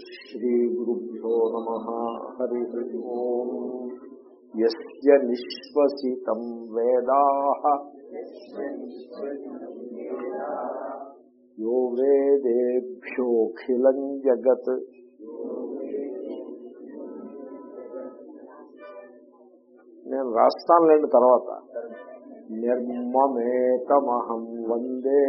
శ్రీగురుభ్యో నమ హరి ఓం యస్య నిశ్వసితం వేదాః యో వేదేభ్యోఖిలం జగత్ నేను రాస్తానులేండి తర్వాత. నిర్మమేకమహం వందే.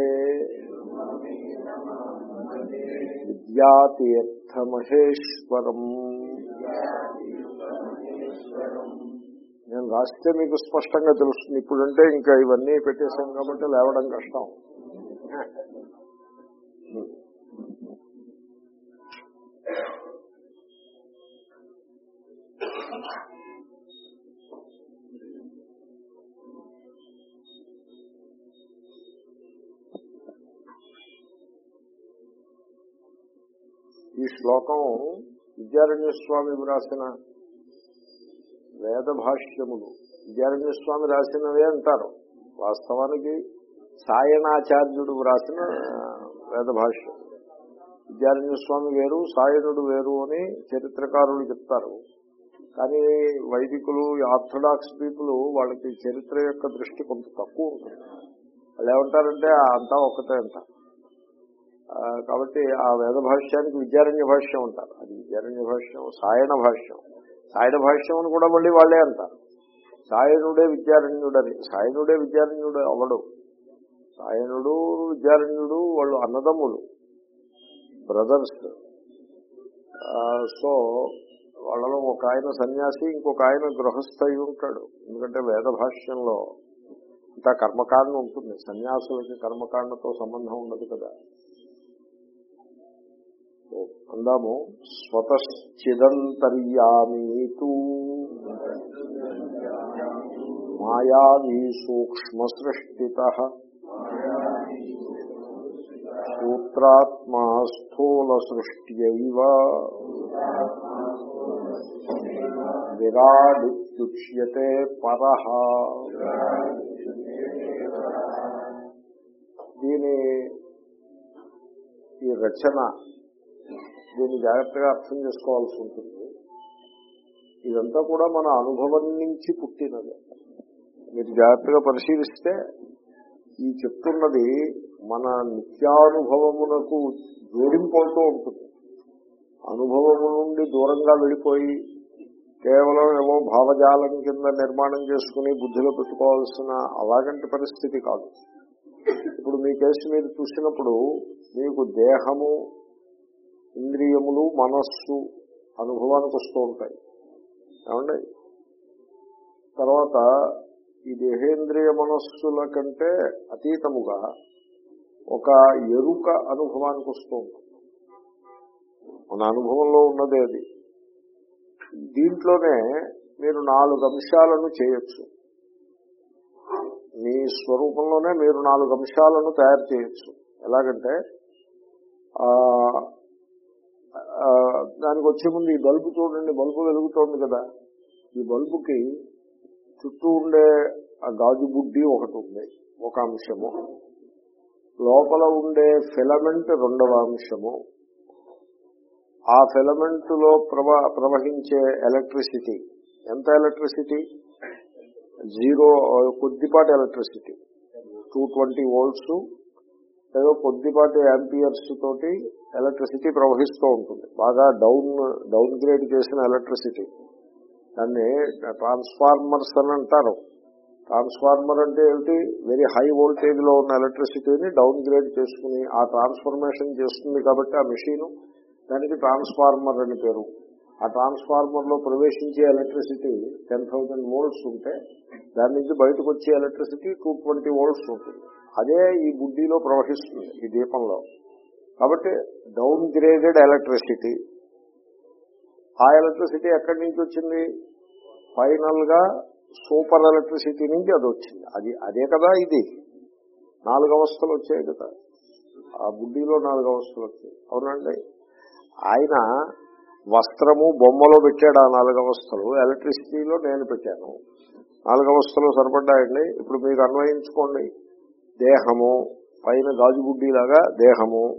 విద్యాతీర్థమహేశ్వరం నేను రాస్తే మీకు స్పష్టంగా తెలుస్తుంది. ఇప్పుడంటే ఇంకా ఇవన్నీ పెట్టేశాం కాబట్టి లేవడం కష్టం. శ్లోకం విద్యారణ్య స్వామి వ్రాసిన వేద భాష్యములు విద్యారణ్య స్వామి రాసినవే అంటారు. వాస్తవానికి సాయణాచార్యుడు వ్రాసిన వేద భాష్యం విద్యారణ్య స్వామి వేరు సాయనుడు వేరు అని చరిత్రకారులు చెప్తారు. కానీ వైదికులు ఆర్థడాక్స్ పీపుల్ వాళ్ళకి చరిత్ర యొక్క దృష్టి కొంత తక్కువ ఉంటుంది. వాళ్ళు ఏమంటారంటే అంతా ఒక్కటే అంటారు. కాబట్టి ఆ వేద భాష్యానికి విద్యారణ్య భాష్యం అంటారు. అది విద్యారణ్య భాష్యం సాయన భాష్యం. సాయన భాష్యం అని కూడా మళ్ళీ వాళ్ళే అంటారు. సాయనుడే విద్యారణ్యుడని సాయనుడే విద్యారణ్యుడు అవడు సాయనుడు విద్యారణ్యుడు వాళ్ళు అన్నదమ్ములు బ్రదర్స్. సో వాళ్ళలో ఒక ఆయన సన్యాసి ఇంకొక ఆయన గృహస్థ అయి ఉంటాడు. ఎందుకంటే వేద భాష్యంలో ఇంత కర్మకాండం ఉంటుంది. సన్యాసులకి కర్మకాండతో సంబంధం ఉండదు కదా. అందాము. స్వతశ్చిదంతర్యామీతూ మాయావీ సూక్ష్మ సృష్టిత సూత్రాత్మా స్థూల సృష్ట్యైవ విరాడిత్యుచ్యతే పర. దీని ఈ రచన దీన్ని జాగ్రత్తగా అర్థం చేసుకోవాల్సి ఉంటుంది. ఇదంతా కూడా మన అనుభవం నుంచి పుట్టినది. మీరు జాగ్రత్తగా పరిశీలిస్తే ఈ చెప్తున్నది మన నిత్యానుభవమునకు జోడింపోతూ ఉంటుంది. అనుభవము నుండి దూరంగా వెళ్ళిపోయి కేవలం ఏవో భావజాలం కింద నిర్మాణం చేసుకుని బుద్ధిలో పెట్టుకోవాల్సిన అలాగంటి పరిస్థితి కాదు. ఇప్పుడు మీ కేసు మీరు చూసినప్పుడు మీకు దేహము ఇంద్రియములు మనస్సు అనుభవానికి వస్తూ ఉంటాయి. ఏమండి? తర్వాత ఈ దేహేంద్రియ మనస్సుల కంటే అతీతముగా ఒక ఎరుక అనుభవానికి వస్తూ ఉంటుంది. మన అనుభవంలో ఉన్నదే అది. దీంట్లోనే మీరు నాలుగు అంశాలను చేయొచ్చు. మీ స్వరూపంలోనే మీరు నాలుగు అంశాలను తయారు చేయొచ్చు. ఎలాగంటే దానికి వచ్చే ముందు ఈ బల్బు చూడండి బల్బు వెలుగుతోంది కదా. ఈ బల్బుకి చుట్టూ ఉండే ఆ గాజు బుడ్డి ఒకటి ఉంది ఒక అంశము. లోపల ఉండే ఫిలమెంట్ రెండవ అంశము. ఆ ఫిలమెంట్లో ప్రవ ప్రవహించే ఎలక్ట్రిసిటీ. ఎంత ఎలక్ట్రిసిటీ? జీరో కొద్దిపాటి ఎలక్ట్రిసిటీ. టూ ట్వంటీ వోల్ట్స్ ఏదో కొద్దిపాటి యాంపియర్స్ తోటి ఎలక్ట్రిసిటీ ప్రవహిస్తూ ఉంటుంది. బాగా డౌన్ డౌన్ గ్రేడ్ చేసిన ఎలక్ట్రిసిటీ దాన్ని ట్రాన్స్ఫార్మర్స్ అని అంటారు. ట్రాన్స్ఫార్మర్ అంటే ఏమిటి? వెరీ హై వోల్టేజ్లో ఉన్న ఎలక్ట్రిసిటీని డౌన్ గ్రేడ్ చేసుకుని ఆ ట్రాన్స్ఫర్మేషన్ చేస్తుంది కాబట్టి ఆ మెషిన్ దానికి ట్రాన్స్ఫార్మర్ అని పేరు. ఆ ట్రాన్స్ఫార్మర్లో ప్రవేశించే ఎలక్ట్రిసిటీ టెన్ థౌసండ్ వోల్ట్స్ ఉంటే దాని నుంచి బయటకు వచ్చే ఎలక్ట్రిసిటీ టూ ట్వంటీ వోల్ట్స్ ఉంటుంది. అదే ఈ బుడ్డిలో ప్రవహిస్తుంది ఈ దీపంలో. కాబట్టి డౌన్ గ్రేడెడ్ ఎలక్ట్రిసిటీ. ఆ ఎలక్ట్రిసిటీ ఎక్కడి నుంచి వచ్చింది? ఫైనల్గా సూపర్ ఎలక్ట్రిసిటీ నుంచి అది వచ్చింది. అది అదే కదా ఇది. నాలుగు అవస్థలు వచ్చాయి కదా. ఆ బుడ్డిలో నాలుగు అవస్థలు వచ్చాయి. అవునండి. ఆయన వస్త్రము బొమ్మలో పెట్టాడు ఆ నాలుగు అవస్థలు ఎలక్ట్రిసిటీలో నేను పెట్టాను. నాలుగు అవస్థలు సరిపడ్డాయండి. ఇప్పుడు మీకు అన్వయించుకోండి. దేహము పైన గాజుగుడ్డిలాగా దేహము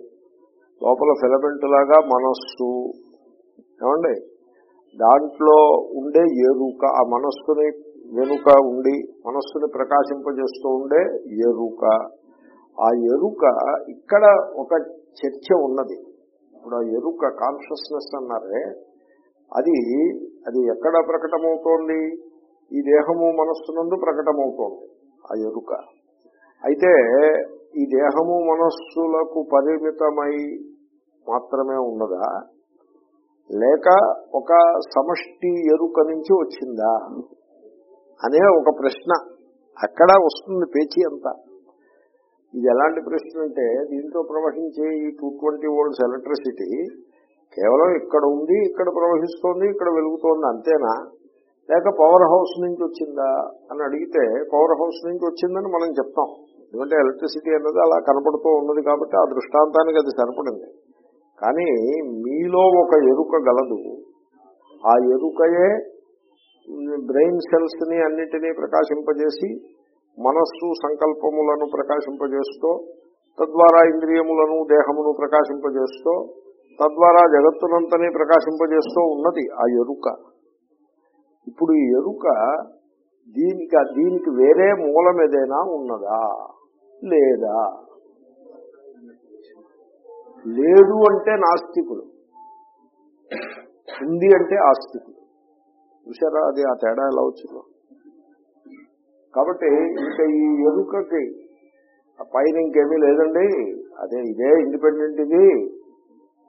లోపల ఫిలమెంట్ లాగా మనస్సు. ఏమండి? దాంట్లో ఉండే ఎరుక ఆ మనస్సుని వెనుక ఉండి మనస్సుని ప్రకాశింపజేస్తూ ఉండే ఎరుక. ఆ ఎరుక ఇక్కడ ఒక చర్చ ఉన్నది. ఇప్పుడు ఆ ఎరుక కాన్షియస్నెస్ అన్నారే అది అది ఎక్కడ ప్రకటమవుతోంది? ఈ దేహము మనస్సునందు ప్రకటమవుతోంది ఆ ఎరుక. అయితే ఈ దేహము మనస్సులకు పరిమితమై మాత్రమే ఉన్నదా? లేక ఒక సమష్టి ఎరుక నుంచి వచ్చిందా? అనే ఒక ప్రశ్న అక్కడ వస్తుంది పేచీ అంతా. ఇది ఎలాంటి ప్రశ్న అంటే దీంట్లో ప్రవహించే ఈ టూ ట్వంటీ వోల్ట్స్ ఎలక్ట్రిసిటీ కేవలం ఇక్కడ ఉంది ఇక్కడ ప్రవహిస్తోంది ఇక్కడ వెలుగుతోంది అంతేనా? లేక పవర్ హౌస్ నుంచి వచ్చిందా అని అడిగితే పవర్ హౌస్ నుంచి వచ్చిందని మనం చెప్తాం. ఎందుకంటే ఎలక్ట్రిసిటీ అన్నది అలా కనపడుతూ ఉన్నది కాబట్టి ఆ దృష్టాంతానికి అది సరిపడింది. కానీ మీలో ఒక ఎరుక గలదు. ఆ ఎరుకయే బ్రెయిన్ సెల్స్ని అన్నిటినీ ప్రకాశింపజేసి మనస్సు సంకల్పములను ప్రకాశింపజేస్తూ తద్వారా ఇంద్రియములను దేహమును ప్రకాశింపజేస్తూ తద్వారా జగత్తునంతని ప్రకాశింపజేస్తూ ఉన్నది ఆ ఎరుక. ఇప్పుడు ఈ ఎరుక దీనికి దీనికి వేరే మూలం ఏదైనా ఉన్నదా? లేదా? లేదు అంటే నాస్తికులు. ఉంది అంటే ఆస్తికులు. చూసారా అది ఆ తేడా ఎలా వచ్చిందో? కాబట్టి ఇంకా ఈ ఎరుకకి ఆ పైన ఇంకేమీ లేదండి. అదే ఇదే ఇండిపెండెంట్ ఇది.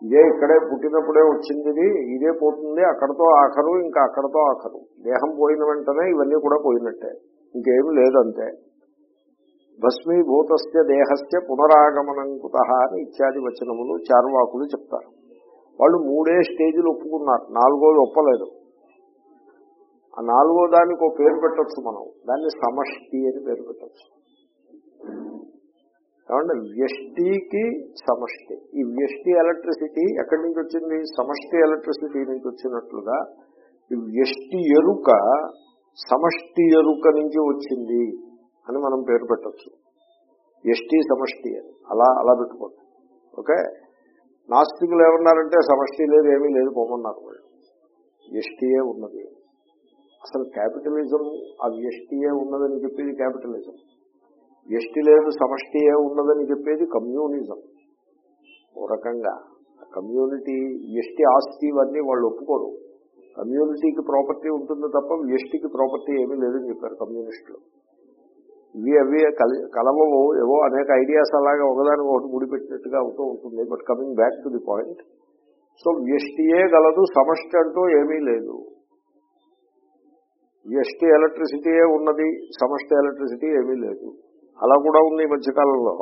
ఇదే ఇక్కడే పుట్టినప్పుడే వచ్చింది ఇది. ఇదే పోతుంది. అక్కడతో ఆఖరు ఇంకా అక్కడతో ఆఖరు. దేహం పోయిన వెంటనే ఇవన్నీ కూడా పోయినట్టే. ఇంకేమి లేదంతే. భస్మీభూతస్య దేహస్య పునరాగమనం కుత అని ఇత్యాది వచనములు చార్వాకులు చెప్తారు. వాళ్ళు మూడే స్టేజీలు ఒప్పుకున్నారు. నాలుగోది ఒప్పలేదు. ఆ నాలుగో దానికి ఒక పేరు పెట్టచ్చు మనం. దాన్ని సమష్టి అని పేరు పెట్టచ్చు. ఏమంటే వ్యష్టికి సమష్టి. ఈ వ్యష్టి ఎలక్ట్రిసిటీ ఎక్కడి నుంచి వచ్చింది? సమష్టి ఎలక్ట్రిసిటీ నుంచి వచ్చినట్లుగా ఈ వ్యష్టి ఎరుక సమష్టి ఎరుక నుంచి వచ్చింది అని మనం పేరు పెట్టచ్చు. ఎస్టీ సమష్టి అని. అలా అలా పెట్టుకోండి. ఓకే? నాస్తికులు ఏమన్నారంటే సమష్టి లేదు ఏమీ లేదు పోమన్నారు వాళ్ళు. ఎస్టీయే ఉన్నది. అసలు క్యాపిటలిజం ఆ వ్యష్టియే ఉన్నదని చెప్పేది క్యాపిటలిజం. వ్యష్టి లేదు సమష్టియే ఉన్నదని చెప్పేది కమ్యూనిజం. ఓ రకంగా కమ్యూనిటీ వ్యష్టి ఆస్తి ఇవన్నీ వాళ్ళు ఒప్పుకోరు. కమ్యూనిటీకి ప్రాపర్టీ ఉంటుంది తప్ప వ్యష్టికి ప్రాపర్టీ ఏమీ లేదని చెప్పారు కమ్యూనిస్టులు. ఇవి అవి కలవవు ఏవో అనేక ఐడియాస్ అలాగా ఒకదానికి ఒకటి ముడిపెట్టినట్టుగా అవుతూ ఉంటుంది. But coming back to the point. So వ్యష్టియే గలదు సమష్టి అంటూ ఏమీ లేదు. ఎస్టీ ఎలక్ట్రిసిటీయే ఉన్నది సమష్టి ఎలక్ట్రిసిటీ ఏమీ లేదు. అలా కూడా ఉంది ఈ మధ్యకాలంలో.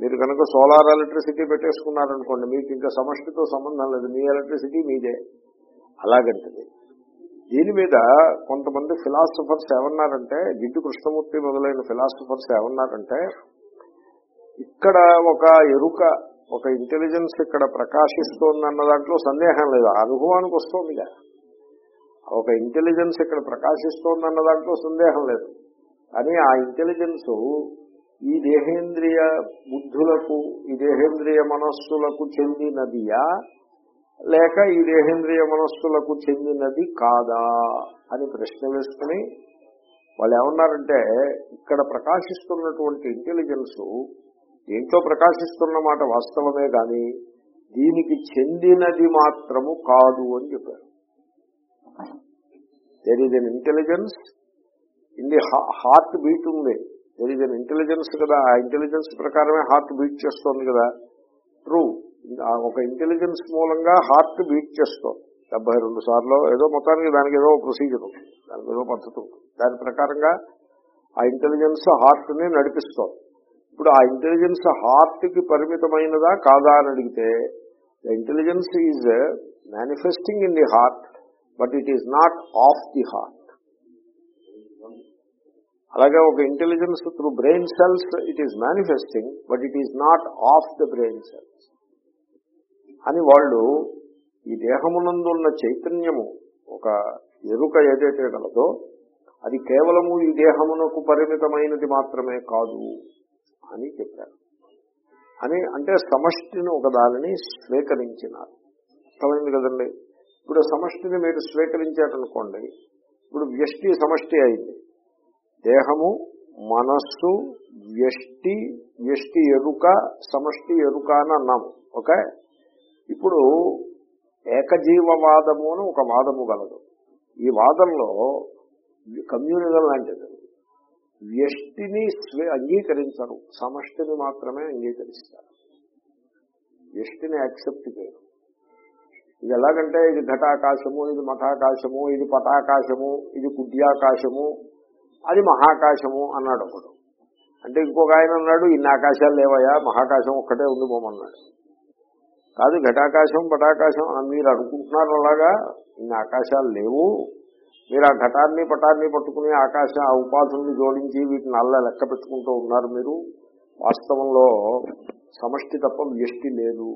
మీరు కనుక సోలార్ ఎలక్ట్రిసిటీ పెట్టేసుకున్నారనుకోండి మీకు ఇంకా సమష్టితో సంబంధం లేదు. మీ ఎలక్ట్రిసిటీ మీదే. అలాగంటది దీని మీద కొంతమంది ఫిలాసఫర్స్ ఏమన్నారంటే జిడ్డు కృష్ణమూర్తి మొదలైన ఫిలాసఫర్స్ ఏమన్నారంటే ఇక్కడ ఒక ఎరుక ఒక ఇంటెలిజెన్స్ ఇక్కడ ప్రకాశిస్తోంది అన్న దాంట్లో సందేహం లేదు. ఆ అనుభవానికి వస్తోందిగా. ఒక ఇంటెలిజెన్స్ ఇక్కడ ప్రకాశిస్తోంది అన్న దాంట్లో సందేహం లేదు. కానీ ఆ ఇంటెలిజెన్స్ ఈ దేహేంద్రియ బుద్ధులకు ఈ దేహేంద్రియ మనస్సులకు చెందినదియా? లేక ఈ దేహేంద్రియ మనస్సులకు చెందినది కాదా? అని ప్రశ్న వేసుకుని వాళ్ళు ఏమన్నారంటే ఇక్కడ ప్రకాశిస్తున్నటువంటి ఇంటెలిజెన్స్ దీంట్లో ప్రకాశిస్తున్న మాట వాస్తవమే కానీ దీనికి చెందినది మాత్రము కాదు అని చెప్పారు. There is an intelligence in the heart beat ఉంది. దేర్ ఈజ్ అన్ ఇంటెలిజెన్స్ కదా. ఆ ఇంటెలిజెన్స్ ప్రకారమే హార్ట్ బీట్ చేస్తోంది కదా. ట్రూ ఒక ఇంటెలిజెన్స్ మూలంగా హార్ట్ బీట్ చేస్తోంది. డెబ్బై రెండు సార్లు ఏదో మొత్తానికి దానికి ఏదో ప్రొసీజర్ దానికి ఏదో పద్ధతి దాని ప్రకారంగా ఆ ఇంటెలిజెన్స్ హార్ట్ని నడిపిస్తోంది. ఇప్పుడు ఆ ఇంటెలిజెన్స్ హార్ట్కి పరిమితమైనదా కాదా అని అడిగితే the intelligence is manifesting in the heart but it is not of the heart అలాగే ఒక intelligence through brain cells it is manifesting but it is not of the brain cells అని వాళ్ళు ఈ దేహమునందున్న చైతన్యము ఒక ఎరుక ఏదైతే గలదో అది కేవలము ఈ దేహమునకు పరిమితమైనది మాత్రమే కాదు అని చెప్పారు. అని అంటే సమష్టిని ఒక దానిని స్వీకరించినారు. అర్థమైంది కదండి? ఇప్పుడు సమష్టిని మీరు స్వీకరించారనుకోండి ఇప్పుడు వ్యష్టి సమష్టి అయింది. దేహము మనస్సు వ్యష్టి వ్యష్టి ఎరుక సమష్టి ఎరుక అని అన్నాము ఓకే? ఇప్పుడు ఏకజీవవాదము అని ఒక వాదము గలదు. ఈ వాదంలో కమ్యూనిజం లాంటిది. వ్యష్టిని అంగీకరించరు సమష్టిని మాత్రమే అంగీకరిస్తారు. వ్యష్టిని యాక్సెప్ట్ చేయరు. ఇది ఎలాగంటే ఇది ఘటాకాశము ఇది మఠాకాశము ఇది పటాకాశము ఇది కుడ్యాకాశము అది మహాకాశము అన్నాడు ఒకడు. అంటే ఇంకొక ఆయన అన్నాడు ఇన్ని ఆకాశాలు లేవయా మహాకాశం ఒక్కటే ఉండిపోమన్నాడు కాదు ఘటాకాశం పటాకాశం మీరు అనుకుంటున్నారు అలాగా ఇన్ని ఆకాశాలు లేవు. మీరు ఆ ఘటాన్ని పటాన్ని పట్టుకుని ఆకాశ ఆ ఉపాధుల్ని జోడించి వీటిని అల్ల లెక్క పెట్టుకుంటూ ఉన్నారు మీరు. వాస్తవంలో సమష్టి తప్ప వ్యష్టి లేదు.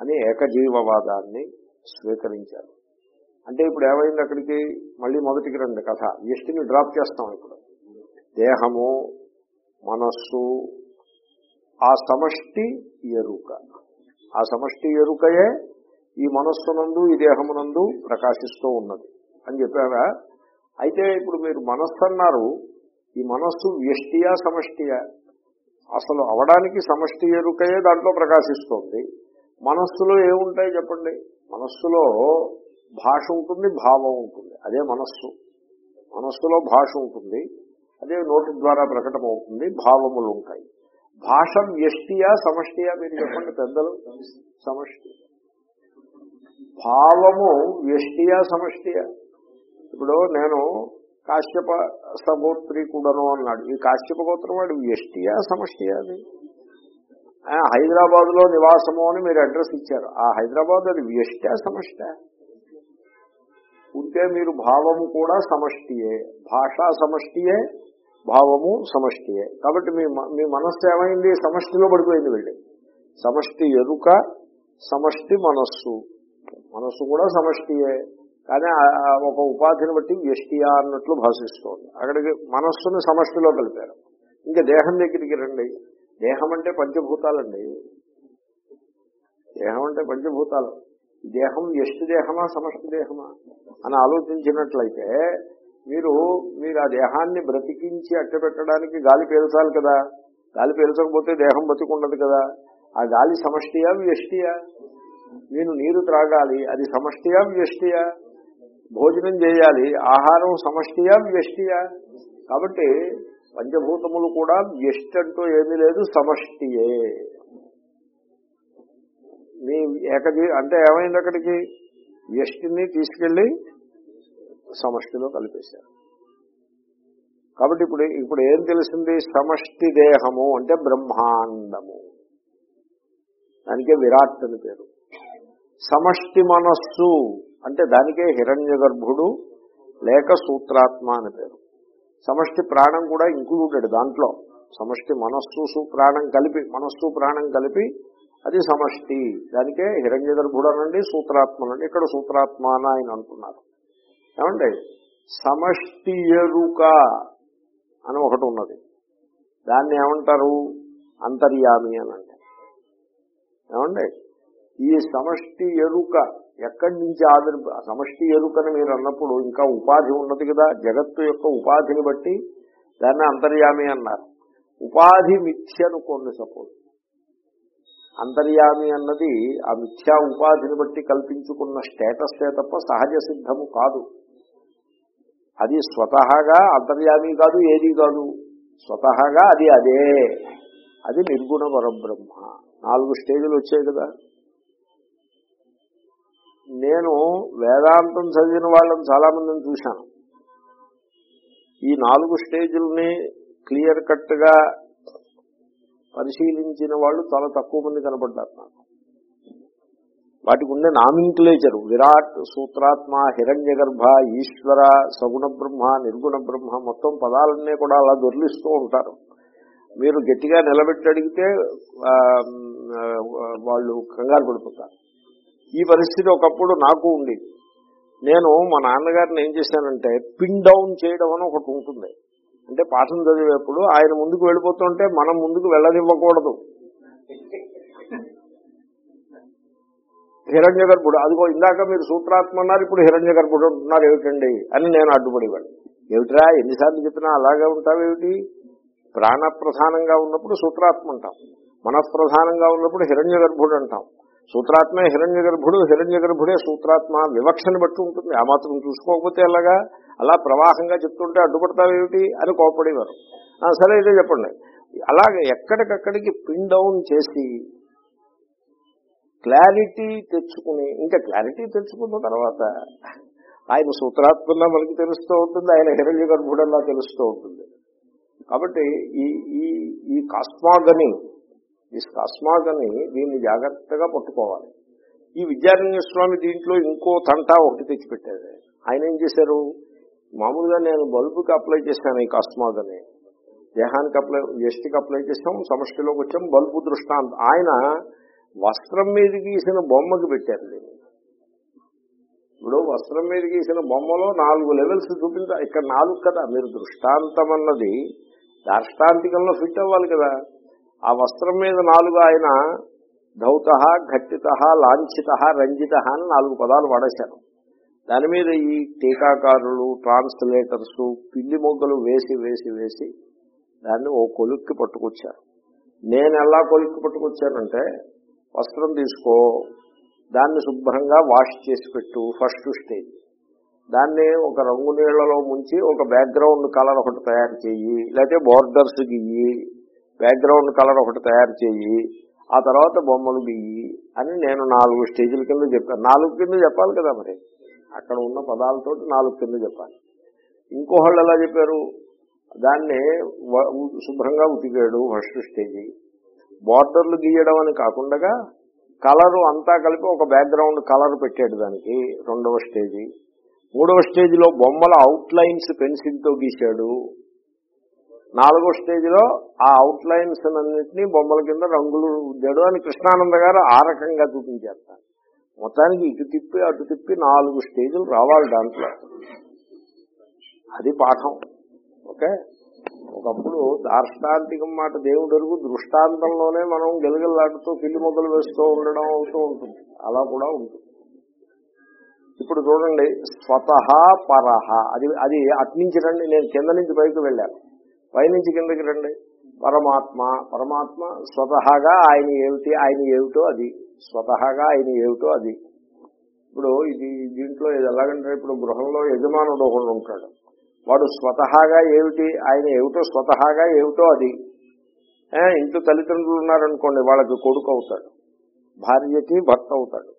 అని ఏకజీవవాదాన్ని స్వీకరించారు. అంటే ఇప్పుడు ఏమైంది అక్కడికి? మళ్ళీ మొదటికి రండి కథ. వ్యష్టిని డ్రాప్ చేస్తాం ఇప్పుడు. దేహము మనస్సు ఆ సమష్టి ఎరుక. ఆ సమష్టి ఎరుకయే ఈ మనస్సునందు ఈ దేహమునందు ప్రకాశిస్తూ ఉన్నది. అని చెప్పారా అయితే ఇప్పుడు మీరు మనస్సు అన్నారు ఈ మనస్సు వ్యష్టియా సమష్టియా? అసలు అవడానికి సమష్టి ఎరుకయే దాంట్లో ప్రకాశిస్తోంది. మనస్సులో ఏముంటాయి చెప్పండి? మనస్సులో భాష ఉంటుంది భావం ఉంటుంది. అదే మనస్సు. మనస్సులో భాష ఉంటుంది అదే నోటి ద్వారా ప్రకటమవుతుంది భావములు ఉంటాయి భాష వ్యష్టియా సమష్టియా? మీరు చెప్పండి పెద్దలు. సమష్టి. భావము వ్యష్టియా సమష్టియా? ఇప్పుడు నేను కాశ్యప సగోత్రీకుడను అన్నాడు. ఈ కాశ్యప గోత్రం వాడు వ్యష్టియా సమష్టియా అది? హైదరాబాద్లో నివాసము అని మీరు అడ్రస్ ఇచ్చారు. ఆ హైదరాబాద్ అది వ్యష్ట సమష్ట. ఉంటే మీరు భావము కూడా సమష్టియే. భాషా సమష్టియే భావము సమష్టియే. కాబట్టి మీ మీ మనస్సు ఏమైంది? సమష్టిలో పడిపోయింది వెళ్ళి. సమష్టి ఎరుక సమష్టి మనస్సు. మనస్సు కూడా సమష్టియే. కానీ ఒక ఉపాధిని బట్టి వ్యష్టియా అన్నట్లు భాషిస్తోంది. అక్కడికి మనస్సుని సమష్టిలో కలిపారు. ఇంకా దేహం దగ్గరికి రండి. దేహం అంటే పంచభూతాలండి. దేహం అంటే పంచభూతాలు. దేహం ఎష్టి దేహమా సమష్టి దేహమా అని ఆలోచించినట్లయితే మీరు మీరు ఆ దేహాన్ని బ్రతికించి అట్టబెట్టడానికి గాలి పేల్చాలి కదా. గాలి పేల్చకపోతే దేహం బతికుండదు కదా. ఆ గాలి సమష్టియా వ్యష్టియా? నేను నీరు త్రాగాలి అది సమష్టియా వ్యష్టియా? భోజనం చేయాలి ఆహారం సమష్టియా వ్యష్టియా? కాబట్టి పంచభూతములు కూడా వ్యష్టి అంటూ ఏమీ లేదు సమష్టియే. మీ ఏకజీ అంటే ఏమైంది అక్కడికి? వ్యష్టిని తీసుకెళ్ళి సమష్టిలో కలిపేశారు. కాబట్టి ఇప్పుడు ఇప్పుడు ఏం తెలిసింది? సమష్టి దేహము అంటే బ్రహ్మాండము. దానికే విరాట్ అని పేరు. సమష్టి మనస్సు అంటే దానికే హిరణ్య గర్భుడు లేక సూత్రాత్మ అని పేరు. సమష్టి ప్రాణం కూడా ఇంక్లూడెడ్ దాంట్లో. సమష్టి మనస్సు ప్రాణం కలిపి మనస్సు ప్రాణం కలిపి అది సమష్టి. దానికే హిరణ్య సూత్రాత్మనండి ఇక్కడ సూత్రాత్మ అని ఆయన అంటున్నారు. ఏమండి సమష్టి ఎరుక అని ఒకటి ఉన్నది. దాన్ని ఏమంటారు? అంతర్యామి అని అంటే ఏమండి ఈ సమష్టి ఎరుక ఎక్కడి నుంచి ఆవిర్ సమష్టి ఎరుకని మీరు అన్నప్పుడు ఇంకా ఉపాధి ఉన్నది కదా జగత్తు యొక్క ఉపాధిని బట్టి దాన్ని అంతర్యామి అన్నారు. ఉపాధి మిథ్య అనుకోండి సపోజ్. అంతర్యామి అన్నది ఆ మిథ్యా ఉపాధిని బట్టి కల్పించుకున్న స్టేటస్సే తప్ప సహజ సిద్ధము కాదు. అది స్వతహాగా అంతర్యామి కాదు ఏది కాదు. స్వతహాగా అది అదే. అది నిర్గుణ పరబ్రహ్మ. నాలుగు స్టేజులు వచ్చాయి కదా. నేను వేదాంతం చదివిన వాళ్ళని చాలా మందిని చూశాను. ఈ నాలుగు స్టేజుల్ని క్లియర్ కట్గా పరిశీలించిన వాళ్ళు చాలా తక్కువ మంది కనపడ్డారు నాకు. వాటికి ఉండే నామింక్లేచర్. విరాట్ సూత్రాత్మ హిరణ్య గర్భ ఈశ్వర సగుణ బ్రహ్మ నిర్గుణ బ్రహ్మ మొత్తం పదాలన్నీ కూడా అలా దొర్లిస్తూ ఉంటారు. మీరు గట్టిగా నిలబెట్టి అడిగితే వాళ్ళు కంగారు పడిపోతారు. ఈ పరిస్థితి ఒకప్పుడు నాకు ఉండేది. నేను మా నాన్నగారిని ఏం చేశానంటే పిన్ డౌన్ చేయడం అని ఒకటి ఉంటుంది. అంటే పాఠం చదివేప్పుడు ఆయన ముందుకు వెళ్ళిపోతుంటే మనం ముందుకు వెళ్ళనివ్వకూడదు. హిరణ్య గర్భుడు అదిగో ఇందాక మీరు సూత్రాత్మ అన్నారు ఇప్పుడు హిరణ్య గర్భుడు అంటున్నారు ఏమిటండి? అని నేను అడ్డుపడేవాడు ఏమిట్రా ఎన్నిసార్లు చెప్పినా అలాగే ఉంటావేమిటి? ప్రాణప్రధానంగా ఉన్నప్పుడు సూత్రాత్మ అంటాం. మనఃప్రధానంగా ఉన్నప్పుడు హిరణ్య గర్భుడు అంటాం. సూత్రాత్మే హిరణ్య గర్భుడు హిరణ్య గర్భుడే సూత్రాత్మ వివక్షను బట్టి ఉంటుంది. ఆ మాత్రం చూసుకోకపోతే అలాగా అలా ప్రవాహంగా చెప్తుంటే అడ్డుపడతావేమిటి అని కోపడేవారు. సరే అయితే చెప్పండి. అలాగే ఎక్కడికక్కడికి పిన్ డౌన్ చేసి క్లారిటీ తెచ్చుకుని ఇంకా క్లారిటీ తెచ్చుకున్న తర్వాత ఆయన సూత్రాత్మలా మనకి తెలుస్తూ ఉంటుంది ఆయన హిరణ్య గర్భుడల్లా తెలుస్తూ ఉంటుంది. కాబట్టి ఈ ఈ ఈ కాస్మాగని ఈ కాస్మాగని దీన్ని జాగ్రత్తగా పట్టుకోవాలి. ఈ విద్యారణ్య స్వామి దీంట్లో ఇంకో తంటా ఒకటి తెచ్చిపెట్టారు ఆయన ఏం చేశారు? మామూలుగా నేను బల్బుకి అప్లై చేశాను ఈ కాస్మాగని. దేహానికి అప్లై ఎస్టికి అప్లై చేసాం సమష్టిలోకి వచ్చాం బల్బు దృష్టాంతం. ఆయన వస్త్రం మీద గీసిన బొమ్మకి పెట్టారు దీన్ని. ఇప్పుడు వస్త్రం మీద గీసిన బొమ్మలో నాలుగు లెవెల్స్ చూపించ ఇక్కడ నాలుగు కదా మీరు దృష్టాంతం అన్నది దార్ష్టాంతికంలో ఫిట్ అవ్వాలి కదా. ఆ వస్త్రం మీద నాలుగు ఆయన ధౌత ఘట్టిత లాంఛిత రంజిత అని నాలుగు పదాలు వాడేశారు. దాని మీద ఈ టీకాకారులు ట్రాన్స్లేటర్స్ పిల్లి మొగ్గలు వేసి వేసి వేసి దాన్ని ఓ కొలుక్కి పట్టుకొచ్చారు. నేను ఎలా కొలుక్కి పట్టుకొచ్చానంటే వస్త్రం తీసుకో దాన్ని శుభ్రంగా వాష్ చేసి పెట్టు ఫస్ట్ స్టేజ్. దాన్ని ఒక రంగు నీళ్ళలో ముంచి ఒక బ్యాక్గ్రౌండ్ కలర్ ఒకటి తయారు చేయి లేకపోతే బోర్డర్స్ గియ్యి బ్యాక్గ్రౌండ్ కలర్ ఒకటి తయారు చేయి ఆ తర్వాత బొమ్మలు గీయి అని నేను నాలుగు స్టేజీల కింద చెప్పాను నాలుగు కింద చెప్పాలి కదా మరి. అక్కడ ఉన్న పదాలతో నాలుగు కింద చెప్పాలి. ఇంకోహళ్ళు ఎలా చెప్పారు? దాన్ని శుభ్రంగా ఉతికాడు ఫస్ట్ స్టేజీ. బార్డర్లు గీయడం అని కాకుండా కలరు అంతా కలిపి ఒక బ్యాక్గ్రౌండ్ కలర్ పెట్టాడు దానికి రెండవ స్టేజీ. మూడవ స్టేజిలో బొమ్మల అవుట్ లైన్స్ పెన్సిల్తో గీశాడు. నాలుగో స్టేజ్లో ఆ అవుట్లైన్స్ అన్నింటినీ బొమ్మల కింద రంగులు ఉద్దాడు అని కృష్ణానంద గారు ఆ రకంగా చూపించేస్తారు మొత్తానికి ఇటు తిప్పి అటు తిప్పి నాలుగు స్టేజులు రావాలి దాంట్లో. అది పాఠం. ఓకే? ఒకప్పుడు దార్ష్టాంతికం మాట దేవుడు అరుగు దృష్టాంతంలోనే మనం గెలగలాడుతూ పిల్లి మొదలు వేస్తూ ఉండడం అవుతూ ఉంటుంది. అలా కూడా ఉంటుంది. ఇప్పుడు చూడండి స్వతహ పరహ. అది అది అట్నుంచి రండి నేను కింద నుంచి పైకి వెళ్ళాను. పైనుంచి కిందకి రండి. పరమాత్మ పరమాత్మ స్వతహాగా ఆయన ఏమిటి ఆయన ఏమిటో అది. స్వతహాగా ఆయన ఏమిటో అది. ఇప్పుడు ఇది దీంట్లో ఇది ఎలాగంటే ఇప్పుడు గృహంలో యజమానుడు ఒకడు ఉంటాడు. వాడు స్వతహాగా ఏమిటి ఆయన ఏమిటో స్వతహాగా ఏమిటో అది. ఇంట్లో తల్లిదండ్రులు ఉన్నారనుకోండి వాళ్ళకి కొడుకు అవుతాడు. భార్యకి భర్త అవుతాడు.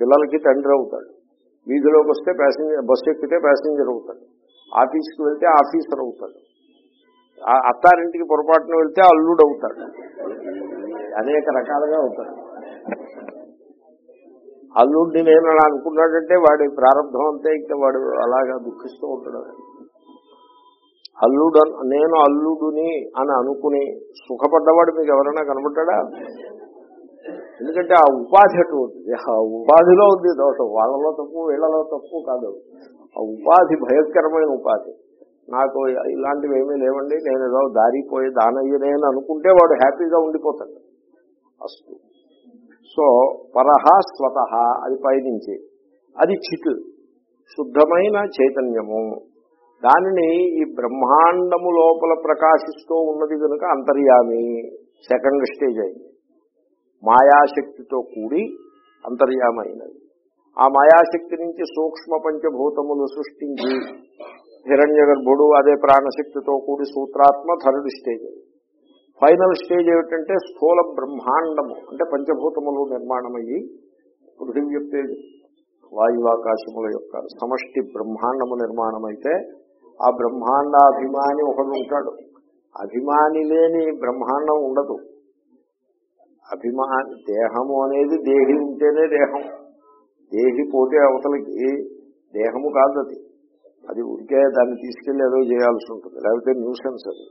పిల్లలకి తండ్రి అవుతాడు. వీధిలోకి వస్తే ప్యాసింజర్ బస్సు ఎక్కితే ప్యాసింజర్ అవుతాడు. ఆఫీస్కి వెళ్తే ఆఫీసర్ అవుతాడు. అత్తారింటికి పొరపాటున వెళ్తే అల్లుడు అవుతాడు. అనేక రకాలుగా అవుతాడు. అల్లుడిని నేను అలా అనుకున్నాడంటే వాడి ప్రారంభం అంతే ఇంకా వాడు అలాగా దుఃఖిస్తూ ఉంటాడు. అల్లుడు నేను అల్లుడుని అని అనుకుని సుఖపడ్డవాడు మీకు ఎవరైనా కనబడ్డా ఎందుకంటే ఆ ఉపాధి అటు ఆ ఉపాధిలో ఉంది దోషం. వాళ్ళలో తప్పు వీళ్ళలో తప్పు కాదు. ఆ ఉపాధి భయంకరమైన ఉపాధి. నాకు ఇలాంటివి ఏమీ లేవండి నేను ఏదో దారిపోయి దానయ్యనే అని అనుకుంటే వాడు హ్యాపీగా ఉండిపోతాడు. అస్తు. సో పరహ స్వత అది పయనించి అది చిత్ శుద్ధమైన చైతన్యము. దానిని ఈ బ్రహ్మాండము లోపల ప్రకాశిస్తూ ఉన్నది కనుక అంతర్యామి సెకండ్ స్టేజ్ అయింది. మాయాశక్తితో కూడి అంతర్యామైనది. ఆ మాయాశక్తి నుంచి సూక్ష్మ పంచభూతములు సృష్టించి హిరణ్య గర్భుడు అదే ప్రాణశక్తితో కూడి సూత్రాత్మ థర్డ్ స్టేజ్. ఫైనల్ స్టేజ్ ఏమిటంటే స్థూల బ్రహ్మాండము అంటే పంచభూతములు నిర్మాణమయ్యి పృథివీ తేజ వాయువాకాశముల యొక్క సమష్టి బ్రహ్మాండము నిర్మాణమైతే ఆ బ్రహ్మాండాభిమాని ఒకడు ఉంటాడు. అభిమాని లేని బ్రహ్మాండం ఉండదు. అభిమాని దేహము అనేది దేహి ఉంటేనే దేహం. దేహి పోతే అవతలకి దేహము కాదు అది అది ఉడికే దాన్ని తీసుకెళ్ళి ఏదో చేయాల్సి ఉంటుంది. లేకపోతే న్యూసెన్స్ అది.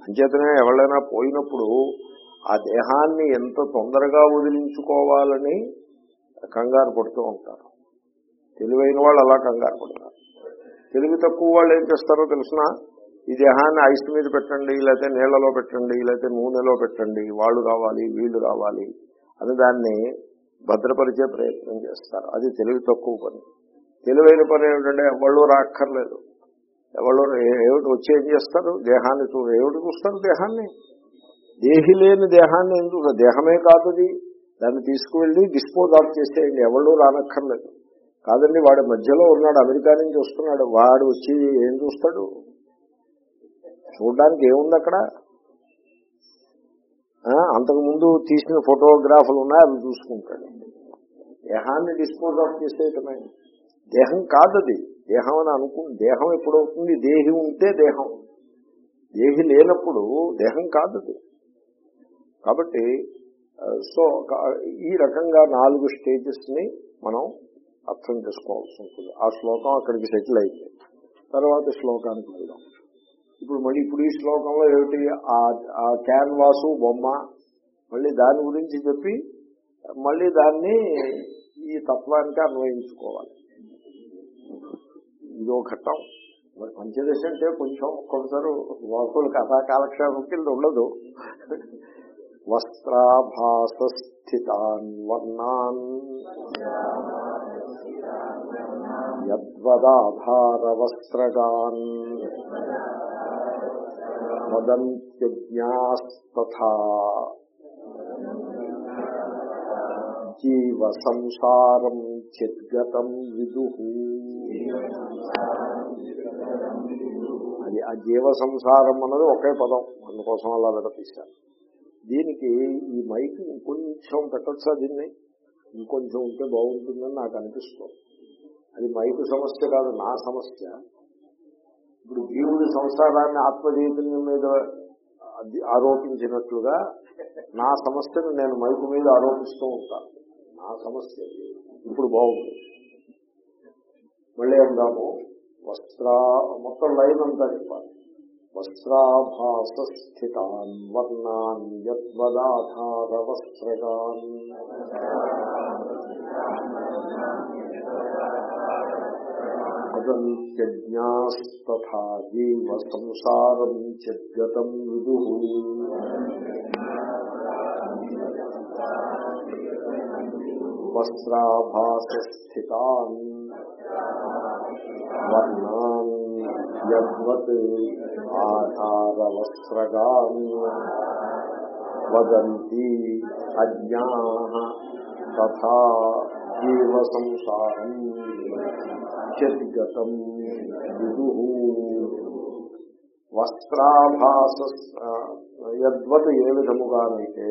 అంచేతనే ఎవరైనా పోయినప్పుడు ఆ దేహాన్ని ఎంత తొందరగా వదిలించుకోవాలని కంగారు పడుతూ ఉంటారు. తెలివైన వాళ్ళు అలా కంగారు పడతారు. తెలివి తక్కువ వాళ్ళు ఏం చేస్తారో తెలిసిన ఈ దేహాన్ని ఐస్ మీద పెట్టండి లేకపోతే నీళ్ళలో పెట్టండి లేకపోతే నూనెలో పెట్టండి వాళ్ళు రావాలి వీళ్ళు రావాలి అని దాన్ని భద్రపరిచే ప్రయత్నం చేస్తారు. అది తెలివి తక్కువ పని. తెలివైన పని ఏమిటంటే ఎవళ్ళు రాక్కర్లేదు. ఎవళ్ళు ఏమిటి వచ్చి ఏం చేస్తారు? దేహాన్ని చూ ఏమిటి చూస్తారు దేహాన్ని? దేహి లేని దేహాన్ని ఎందుకు? దేహమే కాదు దాన్ని తీసుకువెళ్ళి డిస్పోజ్ ఆఫ్ చేసేయండి. ఎవళ్ళు రానక్కర్లేదు. కాదండి వాడి మధ్యలో ఉన్నాడు అమెరికా నుంచి వస్తున్నాడు. వాడు వచ్చి ఏం చూస్తాడు? చూడడానికి ఏముంది అక్కడ? అంతకుముందు అంతకు ముందు తీసిన ఫోటోగ్రాఫ్లు ఉన్నాయి అవి చూసుకుంటాడు. దేహాన్ని డిస్పోజ్ ఆఫ్ చేసేయటమే. దేహం కాదది. దేహం అని అనుకు దేహం ఎప్పుడవుతుంది? దేహి ఉంటే దేహం. దేహి లేనప్పుడు దేహం కాదది. కాబట్టి సో ఈ రకంగా నాలుగు స్టేజెస్ని మనం అర్థం చేసుకోవాల్సి ఉంటుంది. ఆ శ్లోకం అక్కడికి సెటిల్ అయింది తర్వాత శ్లోకానికి వెళ్దాం. ఇప్పుడు మళ్ళీ ఇప్పుడు ఈ శ్లోకంలో ఏమిటి? ఆ క్యాన్వాసు బొమ్మ మళ్ళీ దాని గురించి చెప్పి మళ్ళీ దాన్ని ఈ తత్వానికి అన్వయించుకోవాలి. ఇదో ఘట్టం. మరి పంచదశ అంటే కొంచెం ఒక్కొక్కసారి వాకులు కథా కాలక్షేపం కింద ఉండదు. వస్త్రాభాస స్థితాన్ వర్ణాన్. యద్వదాధార వదంత్యజ్ఞాస్తథా. జీవ సంసారం చిద్గతం విదు. అది ఆ జీవ సంసారం అన్నది ఒకే పదం. అందుకోసం అలా విడతీశాను దీనికి ఈ మైక్ ఇంకొంచెం పెట్టచ్చా దీన్ని? ఇంకొంచెం ఉంటే బాగుంటుందని నాకు అనిపిస్తుంది. అది మైకు సమస్య కాదు నా సమస్య. ఇప్పుడు జీవుడి సంసారాన్ని ఆత్మచైతన్యం మీద ఆరోపించినట్లుగా నా సమస్యను నేను మైకు మీద ఆరోపిస్తూ ఉంటాను. నా సమస్య ఇప్పుడు బాగుంది. మళ్ళీ అందాము. వస్త్ర మొత్తం లైన్ అంతా చెప్పాలి. వస్త్రాభాస స్థితాన్ వర్ణాన్ యద్వదాధార వస్త్రగాన్ అదంత్యజ్ఞాస్తథా జీవ సంసారం చెద్గతం విదు. వస్త్రాభాస స్థితాన్ వర్ణాన్ యద్వత్ ఆధార వస్త్రగాన్ వదంతి అజ్ఞా తథా జీవ సంసారం చద్గతం విదు వస్త్రాభాస యద్వత్ ఏ విధముగానైతే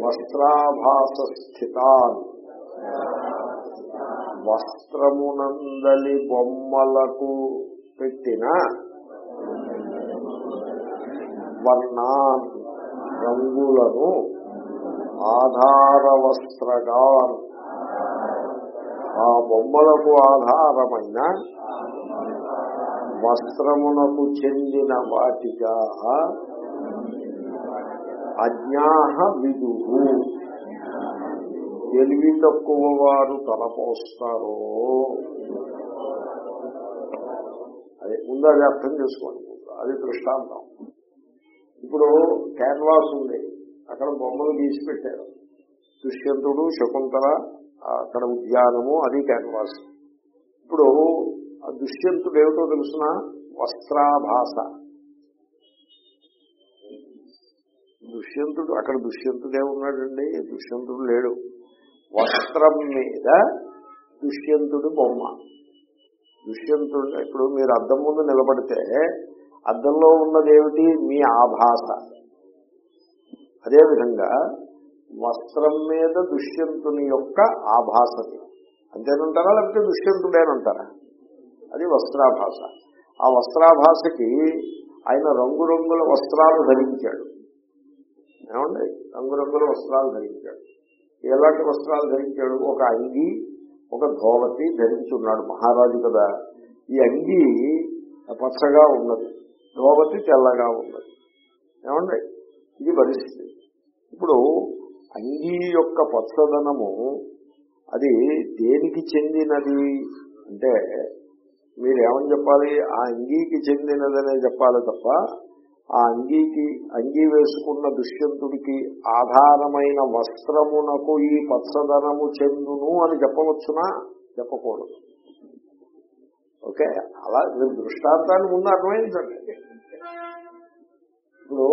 వస్త్రాభాస స్థితాన్ వస్త్రమునందలి బొమ్మలకు పెట్టిన వర్ణాన్ రంగులను ఆధార వస్త్రగాన్ ఆ బొమ్మలకు ఆధారమైన వస్త్రమునకు చెందిన వాటిగా అజ్ఞా విదుహు తెలివి తక్కువ వారు తలపోస్తారో అదే ముందు అది అర్థం చేసుకోండి. అది దృష్టాంతం. ఇప్పుడు క్యాన్వాస్ ఉంది. అక్కడ బొమ్మలు గీసి పెట్టారు. దుష్యంతుడు శకుంతల అక్కడ ఉద్యానము అది క్యాన్వాస్. ఇప్పుడు ఆ దుష్యంతుడు ఏమిటో తెలుసిన? వస్త్రాభాస. దుష్యంతుడు అక్కడ దుష్యంతుడే ఉన్నాడండి దుష్యంతుడు లేడు. వస్త్రం మీద దుష్యంతుడు బొమ్మ. దుష్యంతుడు ఇప్పుడు మీరు అద్దం ముందు నిలబడితే అద్దంలో ఉన్నదేమిటి? మీ ఆభాస. అదేవిధంగా వస్త్రం మీద దుష్యంతుని యొక్క ఆభాసది. అంతేనంటారా? లేకపోతే దుష్యంతుడేనంటారా అది వస్త్రాభాష ఆ వస్త్రాభాషకి ఆయన రంగురంగుల వస్త్రాలు ధరించాడు. ఏమండి? రంగురంగుల వస్త్రాలు ధరించాడు. ఎలాంటి వస్త్రాలు ధరించాడు? ఒక అంగి ఒక ధోవతి ధరించి ఉన్నాడు మహారాజు కదా. ఈ అంగి పచ్చగా ఉన్నది. ధోవతి తెల్లగా ఉన్నది. ఏమండి? ఇది పరిస్థితి. ఇప్పుడు అంగీ యొక్క పచ్చదనము అది దేనికి చెందినది? అంటే మీరు ఏమని చెప్పాలి? ఆ అంగీకి చెందినదనే చెప్పాలి తప్ప ఆ అంగీకి అంగీ వేసుకున్న దుష్యంతుడికి ఆధారమైన వస్త్రమునకు ఈ పచ్చదనము చెందును అని చెప్పవచ్చునా? చెప్పకూడదు. ఓకే అలా మీరు దృష్టాంతాన్ని ముందు అన్వయించండి ఇప్పుడు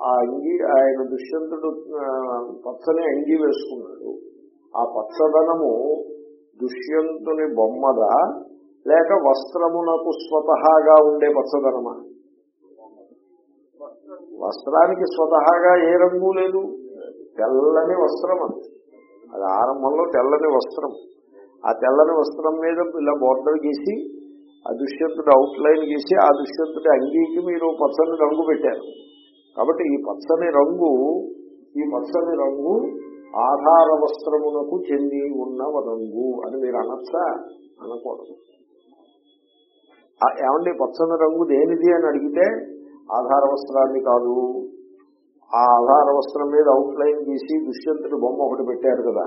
ఆ అంగీ ఆయన దుష్యంతుడు పచ్చని అంగీ వేసుకున్నాడు. ఆ పచ్చదనము దుష్యంతుని బొమ్మదా లేక వస్త్రమునకు స్వతహాగా ఉండే పచ్చదనమా? వస్త్రానికి స్వతహాగా ఏ రంగు లేదు. తెల్లని వస్త్రం అది. అది ఆరంభంలో తెల్లని వస్త్రం. ఆ తెల్లని వస్త్రం మీద ఇలా బోర్డర్ గీసి ఆ దుష్యంతుడి అవుట్ లైన్ గీసి ఆ దుష్యంతుడి అంగీకి మీరు పచ్చని రంగు పెట్టారు. కాబట్టి ఈ పచ్చని రంగు ఈ పచ్చని రంగు ఆధార వస్త్రమునకు చెంది ఉన్న రంగు అని మీరు అనొచ్చా? అనకూడదు. ఏమండి పచ్చని రంగు దేనిది అని అడిగితే ఆధార వస్త్రాన్ని కాదు. ఆ ఆధార వస్త్రం మీద అవుట్ లైన్ గీసి దుష్యంతుడి బొమ్మ ఒకటి పెట్టారు కదా.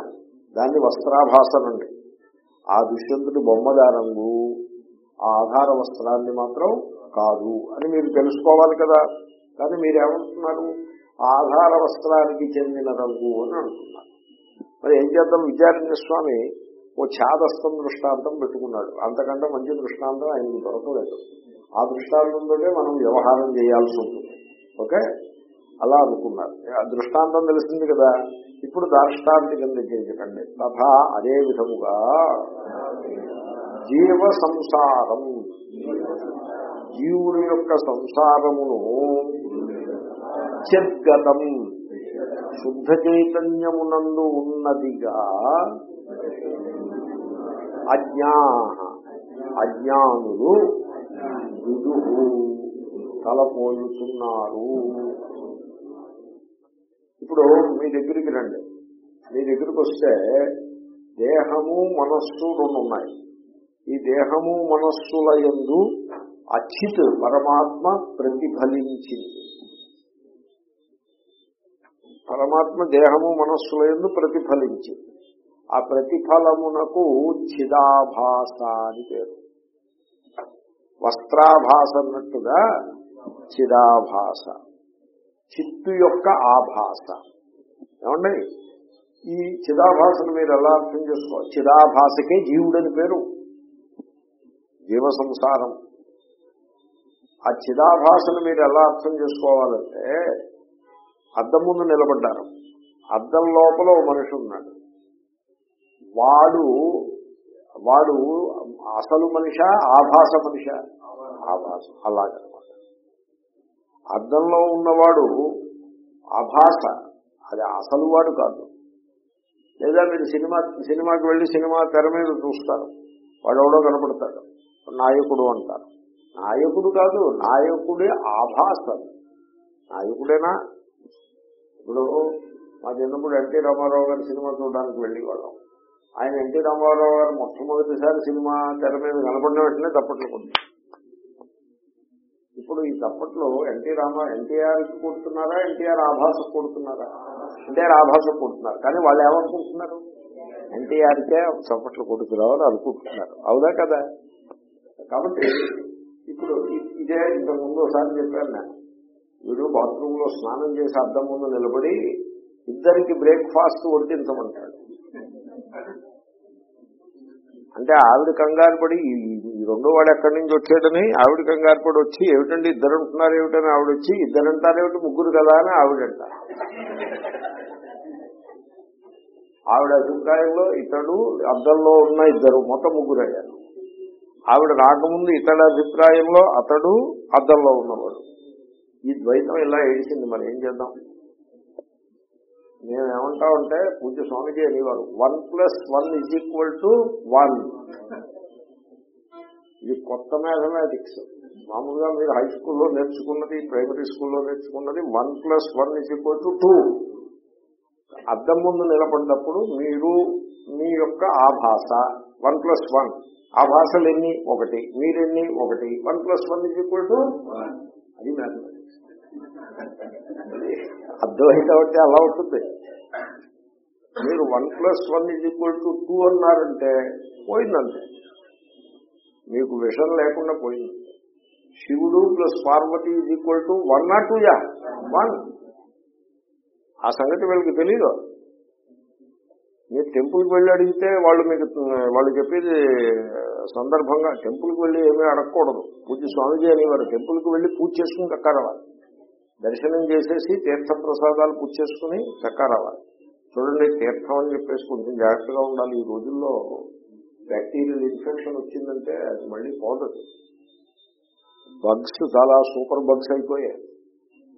దాన్ని వస్త్రాభాసనండి ఆ దుష్యంతుడి బొమ్మదా రంగు ఆ ఆధార వస్త్రాన్ని మాత్రం కాదు అని మీరు తెలుసుకోవాలి కదా. కానీ మీరేమంటున్నారు? ఆధార వస్త్రానికి చెందిన రంగు అని అంటున్నారు. మరి ఏం చేద్దాం? విద్యారణ్య స్వామి ఓ ఛాదస్థం దృష్టాంతం పెట్టుకున్నాడు. అంతకంటే మంచి దృష్టాంతం ఆయనకు దొరకలేదు. ఆ దృష్టాంతంతోనే మనం వ్యవహారం చేయాల్సి ఉంటుంది. ఓకే? అలా అనుకున్నారు. ఆ దృష్టాంతం తెలిసింది కదా. ఇప్పుడు దార్ష్టాంతికం దగ్గరికి తథా అదే విధముగా జీవ సంసారం జీవుని యొక్క సంసారమును చెద్గతం శుద్ధ చైతన్యమునందు ఉన్నదిగా అజ్ఞా అజ్ఞానులు విదుహు తలపోయుతున్నారు. ఇప్పుడు మీ దగ్గరికి రండి. మీ దగ్గరికి వస్తే దేహము మనస్సు రెండు ఉన్నాయి. ఈ దేహము మనస్సుల యందు అచిత్ పరమాత్మ ప్రతిఫలించింది. పరమాత్మ దేహము మనస్సుల ఎందు ప్రతిఫలించింది. ఆ ప్రతిఫలమునకు చిదాభాస అని పేరు. వస్త్రాభాస అన్నట్టుగా చిదాభాస. చిత్తు యొక్క ఆభాస. ఏమండి? ఈ చిదాభాసను మీరు ఎలా అర్థం చేసుకోవాలి? చిదాభాసకే జీవుడని పేరు. జీవ సంసారం. ఆ చిదాభాసను మీరు ఎలా అర్థం చేసుకోవాలంటే అద్దం ముందు నిలబడ్డారు. అద్దం లోపల ఓ మనిషి ఉన్నాడు. వాడు వాడు అసలు మనిష ఆభాస మనిష. ఆభాస అలాగనమాట. అర్థంలో ఉన్నవాడు ఆభాస. అది అసలు వాడు కాదు. లేదా మీరు సినిమా సినిమాకి వెళ్ళి సినిమా తెర మీద చూస్తారు. వాడెవడో కనపడతాడు. నాయకుడు అంటారు. నాయకుడు కాదు నాయకుడే ఆభాస. నాయకుడేనా? ఇప్పుడు మా చిన్నప్పుడు ఎన్టీ రామారావు గారి సినిమా చూడడానికి వెళ్ళేవాళ్ళం ఆయన ఎన్టీ రామారావు గారు మొట్టమొదటిసారి సినిమా తెర మీద కనపడిన వెంటనే తప్పట్లు కొడుతున్నారు ఇప్పుడు ఈ తప్పట్లు ఎన్టీ రామ ఎన్టీఆర్ కొడుతున్నారా ఎన్టీఆర్ ఆభాసకు కొడుతున్నారా? ఎన్టీఆర్ ఆభాసకు కొడుతున్నారు. కానీ వాళ్ళు ఏమనుకుంటున్నారు? ఎన్టీఆర్కే చప్పట్లు కొడుతురావని అనుకుంటున్నారు. అవునా కదా? కాబట్టి ఇప్పుడు ఇ- ఇదే ఇంతకు ముందు ఒకసారి చెప్పాను నేను. వీడు బాత్రూమ్లో స్నానం చేసి అద్దం ముందు నిలబడి ఇద్దరికి బ్రేక్ఫాస్ట్ వడ్డించమంటాడు. అంటే ఆవిడ కంగారు పడి రెండో వాడు ఎక్కడి నుంచి వచ్చాడని ఆవిడ కంగారు పడి వచ్చి ఏమిటండి ఇద్దరు ఉంటున్నారు ఏమిటని ఆవిడ వచ్చి ఇద్దరు అంటారేమిటి ముగ్గురు కదా అని ఆవిడంట ఆవిడ అభిప్రాయంలో ఇతడు అద్దంలో ఉన్న ఇద్దరు మొత్తం ముగ్గురయ్యారు ఆవిడ రాకముందు ఇతడి అభిప్రాయంలో అతడు అద్దంలో ఉన్నవాడు. ఈ ద్వైతం ఇలా ఏడిచింది మరి ఏం చేద్దాం? నేను ఏమంటా ఉంటే పూజ స్వామిజీ అనేవారు one plus one is equal to one. ఇది కొత్త మ్యాథమెటిక్స్. మామూలుగా మీరు హై స్కూల్లో నేర్చుకున్నది ప్రైమరీ స్కూల్లో నేర్చుకున్నది one plus one is equal to two. అద్దం ముందు నిలబడినప్పుడు మీరు మీ యొక్క ఆభాష వన్ ప్లస్ వన్. ఆభాషలు ఎన్ని ఒకటి. మీరెన్ని? ఒకటి. One plus one is equal to అది మ్యాథమెటిక్స్. అర్థమైతే అంటే అలా ఉంటుంది. మీరు one plus one is equal to two అన్నారంటే పోయిందంటే మీకు విషం లేకుండా పోయింది. శివుడు plus Parvati is equal to one not two yeah one. ఆ సంగతి వీళ్ళకి తెలీదు. మీరు టెంపుల్కి వెళ్ళి అడిగితే వాళ్ళు మీకు వాళ్ళు చెప్పేది సందర్భంగా టెంపుల్కి వెళ్ళి ఏమీ అడగకూడదు. పూజ స్వామిజీ అనేవారు టెంపుల్కి వెళ్ళి పూజ చేసుకుని చక్కారవాలి దర్శనం చేసేసి తీర్థ ప్రసాదాలు పూజ చేసుకుని చక్కారవాలి. చూడండి తీర్థం అని చెప్పేసి కొంచెం జాగ్రత్తగా ఉండాలి. ఈ రోజుల్లో బ్యాక్టీరియల్ ఇన్ఫెక్షన్ వచ్చిందంటే అది మళ్ళీ పోదదు బగ్స్ చాలా సూపర్ బగ్స్ అయిపోయాయి.